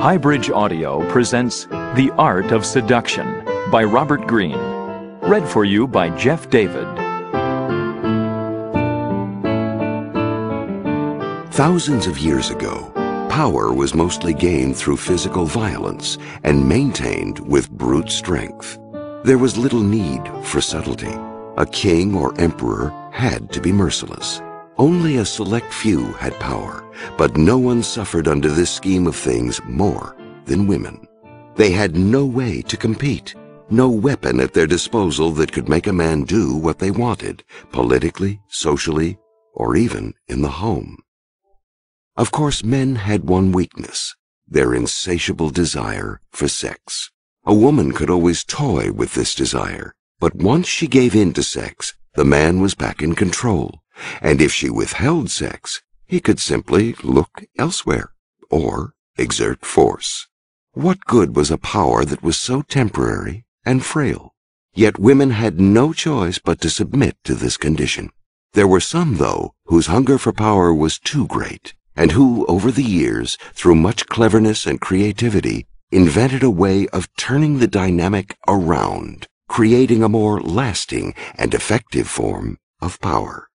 Highbridge Audio presents The Art of Seduction by Robert Greene. Read for you by Jeff David. Thousands of years ago, power was mostly gained through physical violence and maintained with brute strength. There was little need for subtlety. A king or emperor had to be merciless. Only a select few had power, but no one suffered under this scheme of things more than women. They had no way to compete, no weapon at their disposal that could make a man do what they wanted, politically, socially, or even in the home. Of course, men had one weakness, their insatiable desire for sex. A woman could always toy with this desire, but once she gave in to sex, the man was back in control and if she withheld sex, he could simply look elsewhere or exert force. What good was a power that was so temporary and frail? Yet women had no choice but to submit to this condition. There were some, though, whose hunger for power was too great, and who, over the years, through much cleverness and creativity, invented a way of turning the dynamic around, creating a more lasting and effective form of power.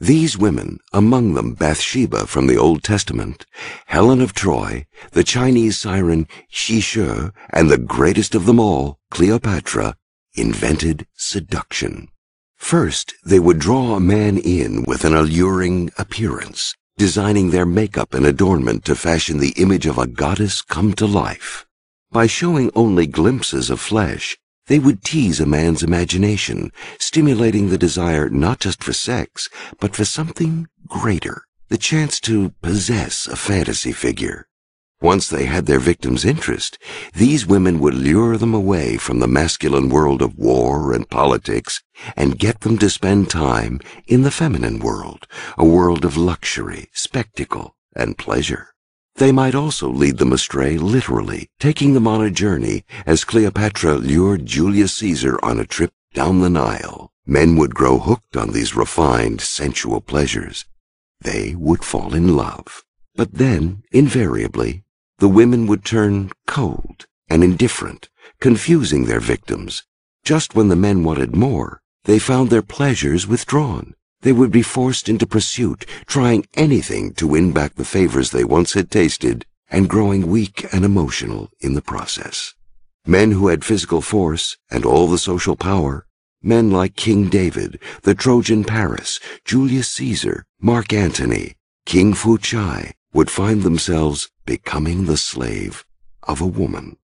These women, among them Bathsheba from the Old Testament, Helen of Troy, the Chinese siren Xi Shi, and the greatest of them all, Cleopatra, invented seduction. First, they would draw a man in with an alluring appearance, designing their makeup and adornment to fashion the image of a goddess come to life. By showing only glimpses of flesh, they would tease a man's imagination, stimulating the desire not just for sex, but for something greater, the chance to possess a fantasy figure. Once they had their victim's interest, these women would lure them away from the masculine world of war and politics and get them to spend time in the feminine world, a world of luxury, spectacle, and pleasure. They might also lead them astray literally, taking them on a journey as Cleopatra lured Julius Caesar on a trip down the Nile. Men would grow hooked on these refined, sensual pleasures. They would fall in love. But then, invariably, the women would turn cold and indifferent, confusing their victims. Just when the men wanted more, they found their pleasures withdrawn. They would be forced into pursuit, trying anything to win back the favors they once had tasted, and growing weak and emotional in the process. Men who had physical force and all the social power, men like King David, the Trojan Paris, Julius Caesar, Mark Antony, King Fu Chai, would find themselves becoming the slave of a woman.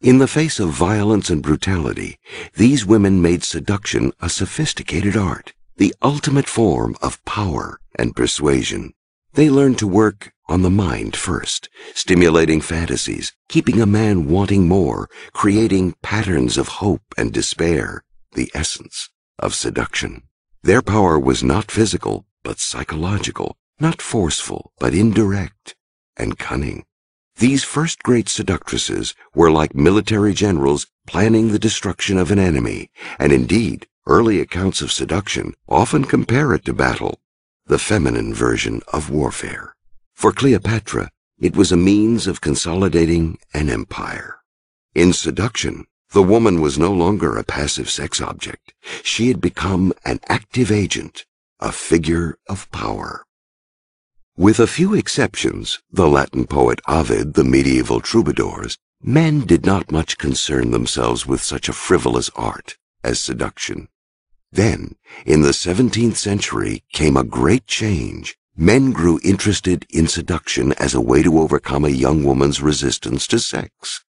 In the face of violence and brutality, these women made seduction a sophisticated art the ultimate form of power and persuasion. They learn to work on the mind first, stimulating fantasies, keeping a man wanting more, creating patterns of hope and despair, the essence of seduction. Their power was not physical, but psychological, not forceful, but indirect and cunning. These first great seductresses were like military generals planning the destruction of an enemy, and indeed Early accounts of seduction often compare it to battle, the feminine version of warfare. For Cleopatra, it was a means of consolidating an empire. In seduction, the woman was no longer a passive sex object. She had become an active agent, a figure of power. With a few exceptions, the Latin poet Ovid, the medieval troubadours, men did not much concern themselves with such a frivolous art as seduction. Then, in the 17th century, came a great change. Men grew interested in seduction as a way to overcome a young woman's resistance to sex.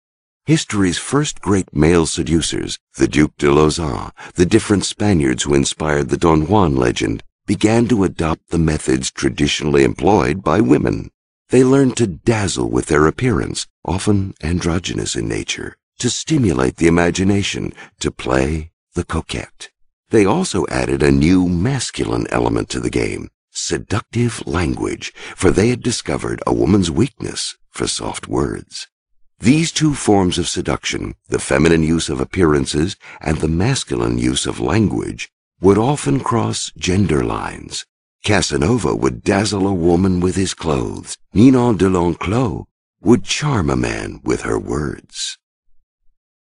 History's first great male seducers, the Duke de Lauzun, the different Spaniards who inspired the Don Juan legend, began to adopt the methods traditionally employed by women. They learned to dazzle with their appearance, often androgynous in nature, to stimulate the imagination, to play the coquette. They also added a new masculine element to the game, seductive language, for they had discovered a woman's weakness for soft words. These two forms of seduction, the feminine use of appearances and the masculine use of language, would often cross gender lines. Casanova would dazzle a woman with his clothes. Ninon de l'Enclos would charm a man with her words.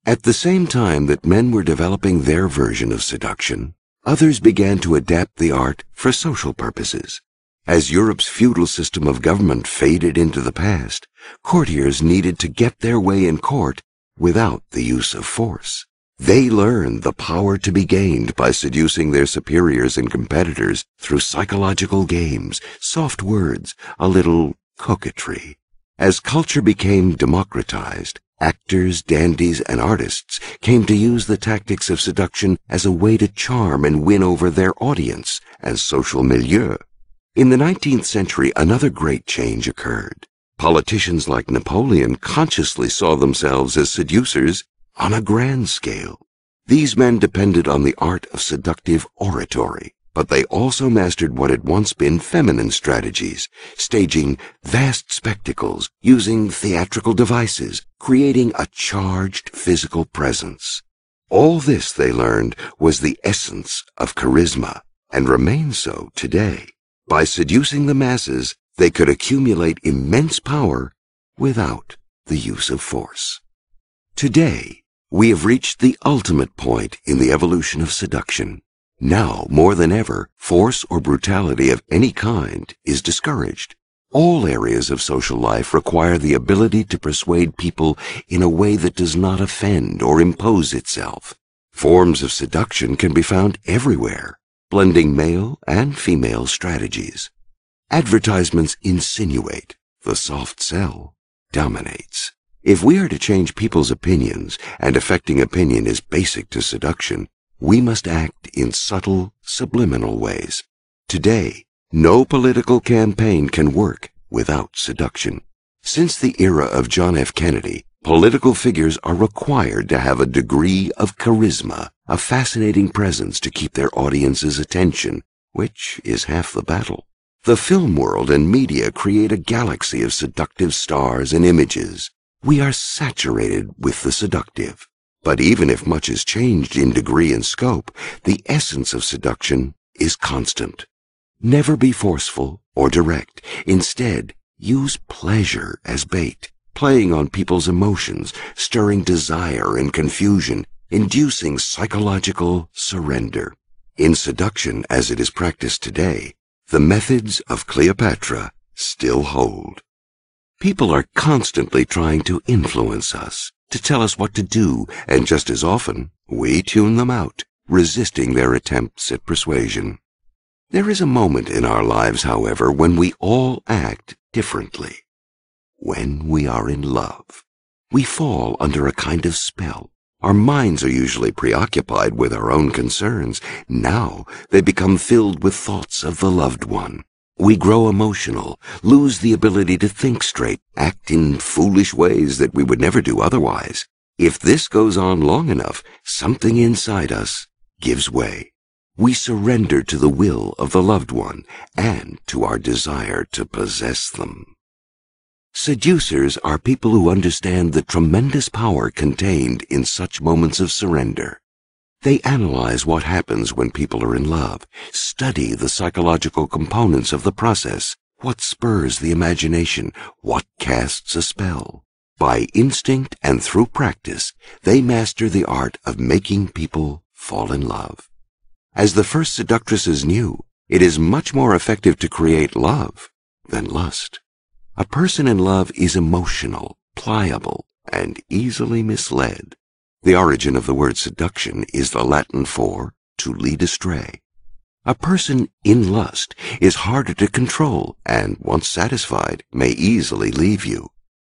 At the same time that men were developing their version of seduction, others began to adapt the art for social purposes. As Europe's feudal system of government faded into the past, courtiers needed to get their way in court without the use of force. They learned the power to be gained by seducing their superiors and competitors through psychological games, soft words, a little coquetry. As culture became democratized, actors, dandies, and artists came to use the tactics of seduction as a way to charm and win over their audience and social milieu. In the 19th century, another great change occurred. Politicians like Napoleon consciously saw themselves as seducers on a grand scale. These men depended on the art of seductive oratory, but they also mastered what had once been feminine strategies, staging vast spectacles, using theatrical devices, creating a charged physical presence. All this, they learned, was the essence of charisma, and remains so today. By seducing the masses, they could accumulate immense power without the use of force. Today, we have reached the ultimate point in the evolution of seduction. Now, more than ever, force or brutality of any kind is discouraged. All areas of social life require the ability to persuade people in a way that does not offend or impose itself. Forms of seduction can be found everywhere, blending male and female strategies. Advertisements insinuate, the soft sell dominates. If we are to change people's opinions, and affecting opinion is basic to seduction, we must act in subtle, subliminal ways. Today, no political campaign can work without seduction. Since the era of John F. Kennedy, political figures are required to have a degree of charisma, a fascinating presence to keep their audience's attention, which is half the battle. The film world and media create a galaxy of seductive stars and images. We are saturated with the seductive. But even if much has changed in degree and scope, the essence of seduction is constant. Never be forceful or direct. Instead, use pleasure as bait, playing on people's emotions, stirring desire and confusion, inducing psychological surrender. In seduction as it is practiced today, the methods of Cleopatra still hold. People are constantly trying to influence us, to tell us what to do, and just as often, we tune them out, resisting their attempts at persuasion. There is a moment in our lives, however, when we all act differently. When we are in love, we fall under a kind of spell. Our minds are usually preoccupied with our own concerns. Now they become filled with thoughts of the loved one. We grow emotional, lose the ability to think straight, act in foolish ways that we would never do otherwise. If this goes on long enough, something inside us gives way. We surrender to the will of the loved one and to our desire to possess them. Seducers are people who understand the tremendous power contained in such moments of surrender. They analyze what happens when people are in love, study the psychological components of the process, what spurs the imagination, what casts a spell. By instinct and through practice, they master the art of making people fall in love. As the first seductresses knew, it is much more effective to create love than lust. A person in love is emotional, pliable, and easily misled. The origin of the word seduction is the Latin for to lead astray. A person in lust is harder to control and, once satisfied, may easily leave you.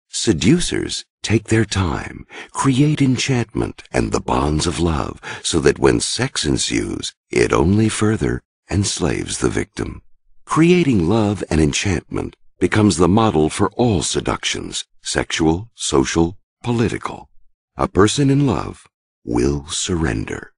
Seducers take their time, create enchantment and the bonds of love so that when sex ensues, it only further enslaves the victim. Creating love and enchantment becomes the model for all seductions, sexual, social, political. A person in love will surrender.